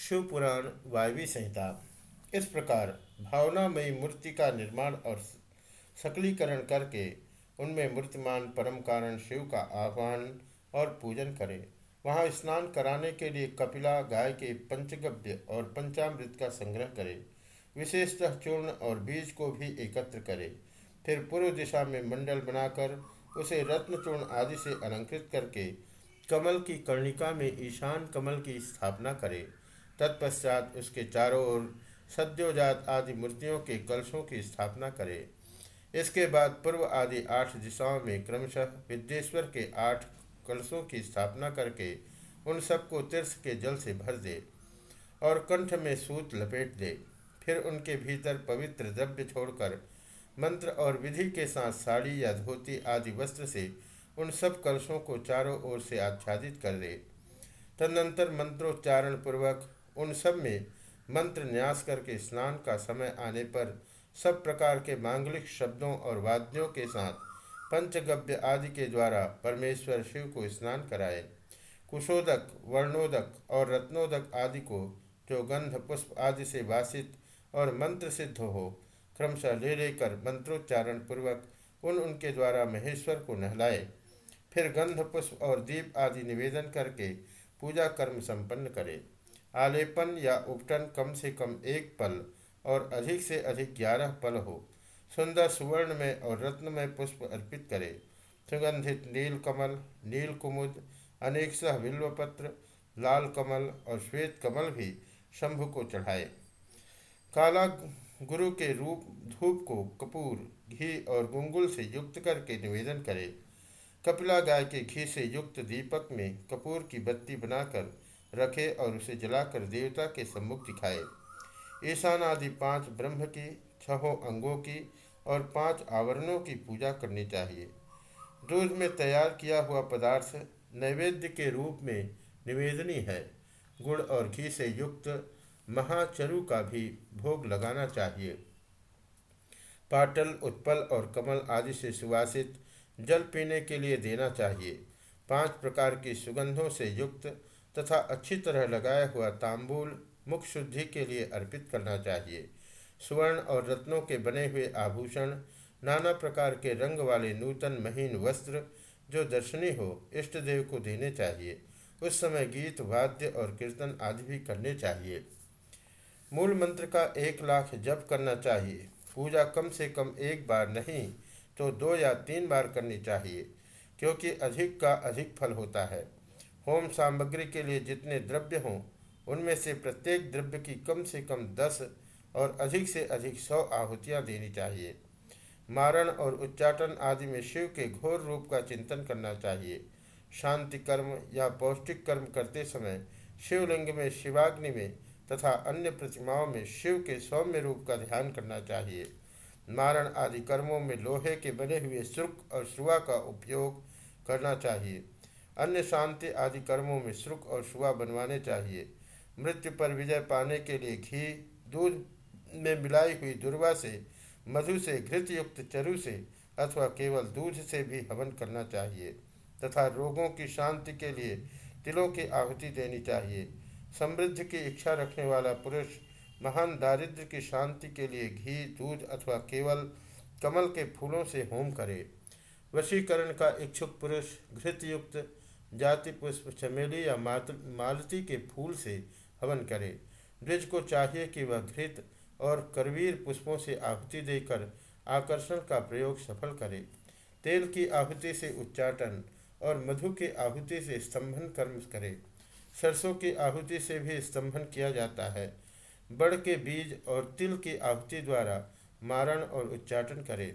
शिव पुराण वायवी संहिता। इस प्रकार भावनामयी मूर्ति का निर्माण और सकलीकरण करके उनमें मूर्तिमान परम कारण शिव का आह्वान और पूजन करें। वहाँ स्नान कराने के लिए कपिला, गाय के पंचगव्य और पंचामृत का संग्रह करें। विशेषतः चूर्ण और बीज को भी एकत्र करें। फिर पूर्व दिशा में मंडल बनाकर उसे रत्नचूर्ण आदि से अलंकृत करके कमल की कर्णिका में ईशान कमल की स्थापना करें। तत्पश्चात उसके चारों ओर सद्योजात आदि मूर्तियों के कलशों की स्थापना करे। इसके बाद पूर्व आदि आठ दिशाओं में क्रमशः विद्येश्वर के आठ कलशों की स्थापना करके उन सबको तीर्थ के जल से भर दे और कंठ में सूत लपेट दे। फिर उनके भीतर पवित्र द्रव्य छोड़कर मंत्र और विधि के साथ साड़ी या धोती आदि वस्त्र से उन सब कलशों को चारों ओर से आच्छादित कर दे। तदनंतर मंत्रोच्चारण पूर्वक उन सब में मंत्र न्यास करके स्नान का समय आने पर सब प्रकार के मांगलिक शब्दों और वाद्यों के साथ पंचगव्य आदि के द्वारा परमेश्वर शिव को स्नान कराए। कुशोदक, वर्णोदक और रत्नोदक आदि को जो गंध, पुष्प आदि से वासित और मंत्र सिद्ध हो, क्रमशः ले लेकर मंत्रोच्चारण पूर्वक उन उनके द्वारा महेश्वर को नहलाए। फिर गंध, पुष्प और दीप आदि निवेदन करके पूजा कर्म संपन्न करे। आलेपन या उपटन कम से कम एक पल और अधिक से अधिक ग्यारह पल हो। सुंदर सुवर्ण में और रत्न में पुष्प अर्पित करे। सुगंधित नील कमल, नील कुमुद, अनेक सह बिल्वपत्र लाल कमल और श्वेत कमल भी शंभु को चढ़ाए। काला गुरु के रूप, धूप को कपूर, घी और गुंगुल से युक्त करके निवेदन करे। कपिला गाय के घी से युक्त दीपक में कपूर की बत्ती बनाकर रखे और उसे जलाकर देवता के सम्मुख दिखाए। ईशान आदि पाँच ब्रह्म की, छहों अंगों की और पाँच आवरणों की पूजा करनी चाहिए। दूध में तैयार किया हुआ पदार्थ नैवेद्य के रूप में निवेदनी है। गुड़ और घी से युक्त महाचरु का भी भोग लगाना चाहिए। पाटल, उत्पल और कमल आदि से सुवासित जल पीने के लिए देना चाहिए। पाँच प्रकार की सुगंधों से युक्त तथा अच्छी तरह लगाया हुआ तांबूल मुख शुद्धि के लिए अर्पित करना चाहिए। स्वर्ण और रत्नों के बने हुए आभूषण, नाना प्रकार के रंग वाले नूतन महीन वस्त्र जो दर्शनी हो, इष्ट देव को देने चाहिए। उस समय गीत, वाद्य और कीर्तन आदि भी करने चाहिए। मूल मंत्र का एक लाख जप करना चाहिए। पूजा कम से कम एक बार नहीं तो दो या तीन बार करनी चाहिए, क्योंकि अधिक का अधिक फल होता है। होम सामग्री के लिए जितने द्रव्य हों, उनमें से प्रत्येक द्रव्य की कम से कम दस और अधिक से अधिक सौ आहुतियाँ देनी चाहिए। मारण और उच्चाटन आदि में शिव के घोर रूप का चिंतन करना चाहिए। शांति कर्म या पौष्टिक कर्म करते समय शिवलिंग में, शिवाग्नि में तथा अन्य प्रतिमाओं में शिव के सौम्य रूप का ध्यान करना चाहिए। मारण आदि कर्मों में लोहे के बने हुए सुर्ख और सुआ का उपयोग करना चाहिए। अन्य शांति आदि कर्मों में सुख और शुआ बनवाने चाहिए। मृत्यु पर विजय पाने के लिए घी, दूध में मिलाई हुई दुर्वा से, मधु से घृत युक्त चरु से, अथवा केवल दूध से भी हवन करना चाहिए, तथा रोगों की शांति के लिए तिलों की आहुति देनी चाहिए। समृद्धि की इच्छा रखने वाला पुरुष महान दारिद्र की शांति के लिए घी, दूध अथवा केवल कमल के फूलों से होम करे। वशीकरण का इच्छुक पुरुष घृतयुक्त जाति पुष्प चमेली या मालती के फूल से हवन करे। द्विज को चाहिए कि वह घृत और करवीर पुष्पों से आहुति देकर आकर्षण का प्रयोग सफल करे। तेल की आहुति से उच्चाटन और मधु की आहुति से स्तंभन कर्म करे। सरसों की आहुति से भी स्तंभन किया जाता है। बड़ के बीज और तिल की आहुति द्वारा मारण और उच्चाटन करे।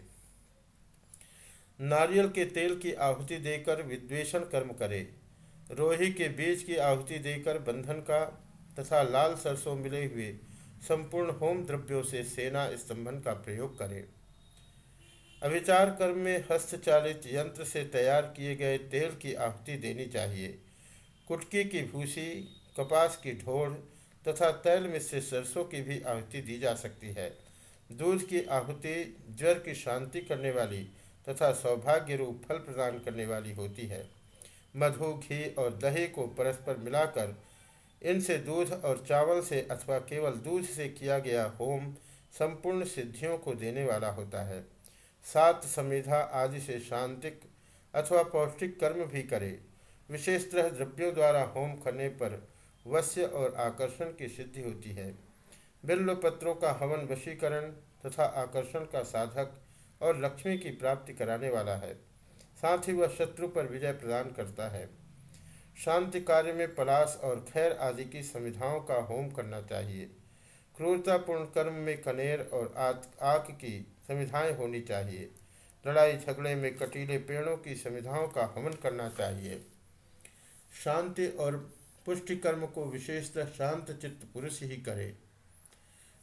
नारियल के तेल की आहुति देकर विद्वेषण कर्म करे। रोही के बीज की आहुति देकर बंधन का तथा लाल सरसों मिले हुए संपूर्ण होम द्रव्यों से सेना स्तंभन का प्रयोग करे। अभिचार कर्म में हस्तचालित यंत्र से तैयार किए गए तेल की आहुति देनी चाहिए। कुटकी की भूसी, कपास की ढोड़ तथा तैल में से सरसों की भी आहुति दी जा सकती है। दूध की आहुति, ज्वर की शांति करने वाली तथा सौभाग्य रूप फल प्रदान करने वाली होती है। मधु, घी और दही को परस्पर मिलाकर इनसे दूध और चावल से अथवा केवल दूध से किया गया होम संपूर्ण सिद्धियों को देने वाला होता है। सात समिधा आदि से शांतिक अथवा पौष्टिक कर्म भी करे। विशेषतः द्रव्यों द्वारा होम करने पर वश्य और आकर्षण की सिद्धि होती है। बिल्व पत्रों का हवन वशीकरण तथा आकर्षण का साधक और लक्ष्मी की प्राप्ति कराने वाला है। साथ ही वह शत्रु पर विजय प्रदान करता है। शांति कार्य में पलाश और खैर आदि की संविधाओं का होम करना चाहिए। क्रूरतापूर्ण कर्म में कनेर और आक की संविधाएँ होनी चाहिए। लड़ाई झगड़े में कटीले पेड़ों की संविधाओं का हवन करना चाहिए। शांति और पुष्टि कर्म को विशेषतः शांत चित्त पुरुष ही करे।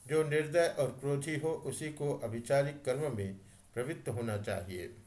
जो निर्दय और क्रोधी हो, उसी को अभिचारिक कर्म में प्रवृत्त होना चाहिए।